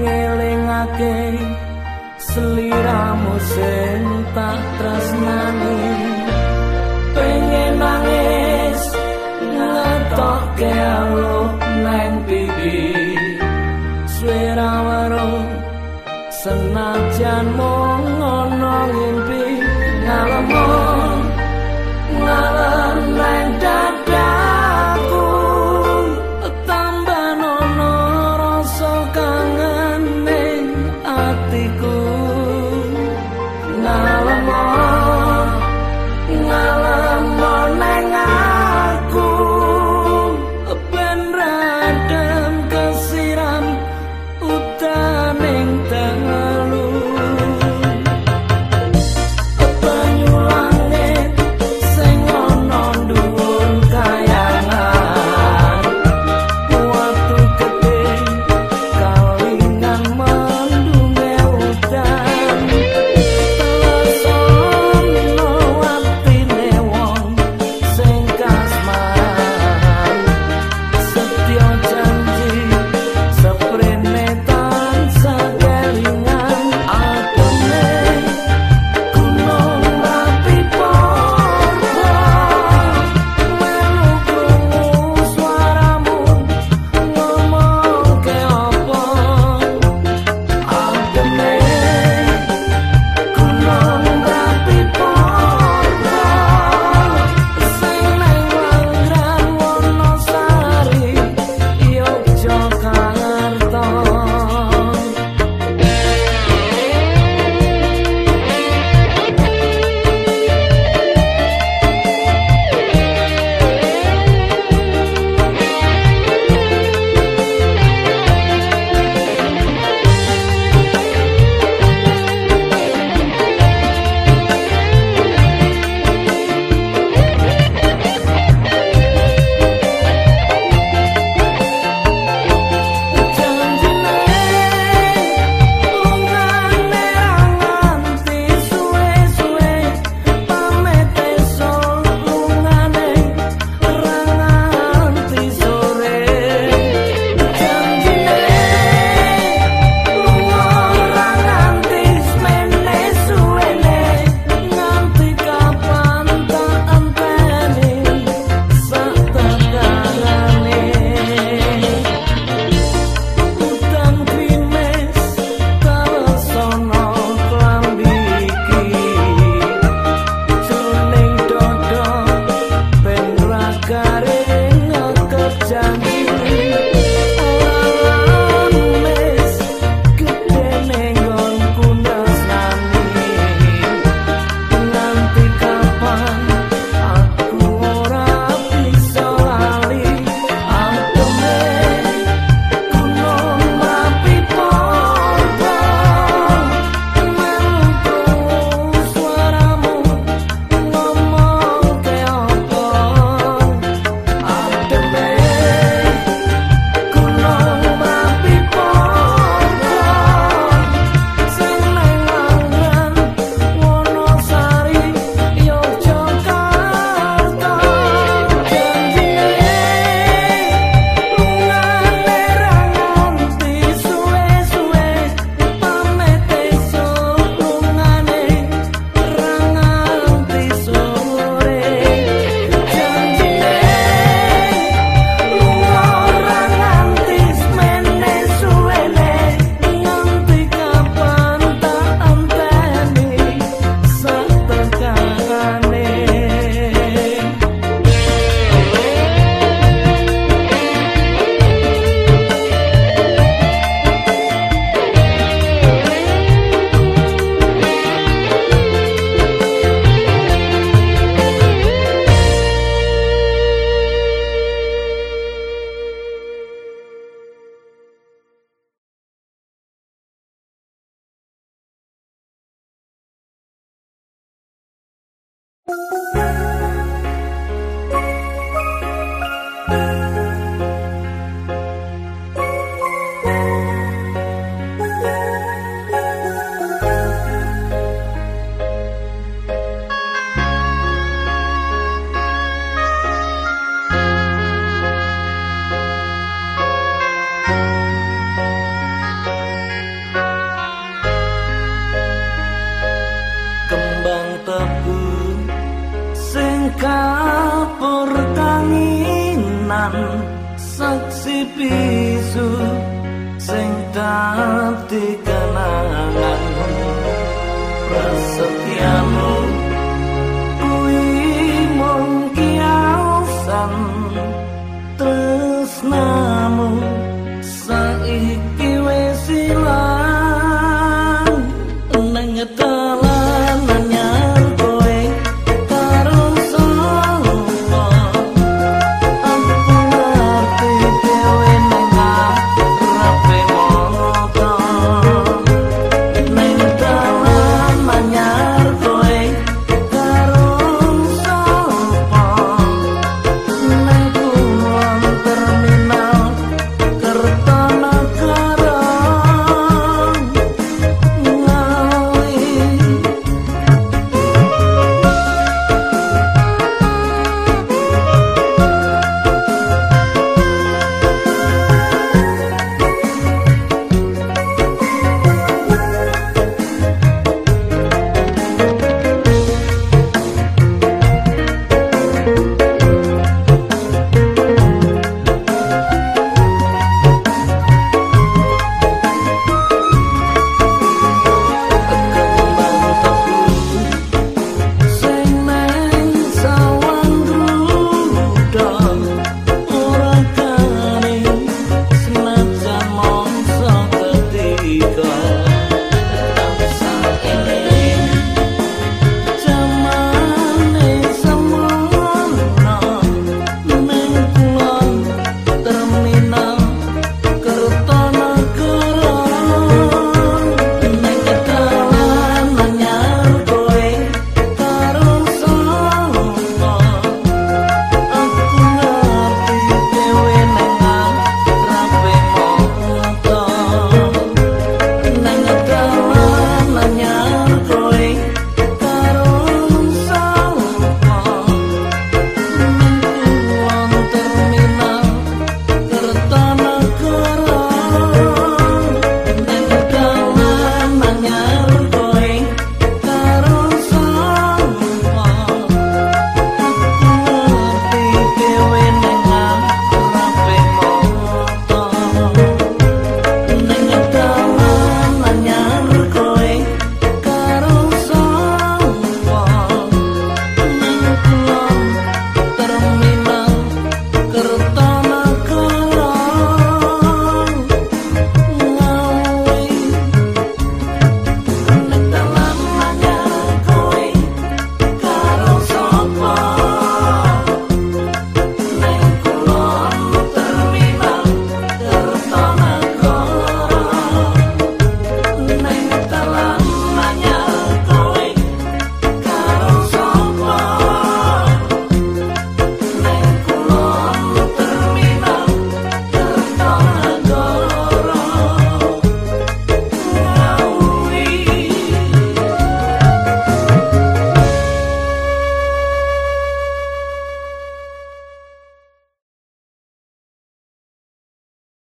ngelingake. Seliramu sing tak tresnani. Pengen nangis ngetokke aluh nang pipi. Swara warung senajan mung ngono ing jump. Bisu sing dadi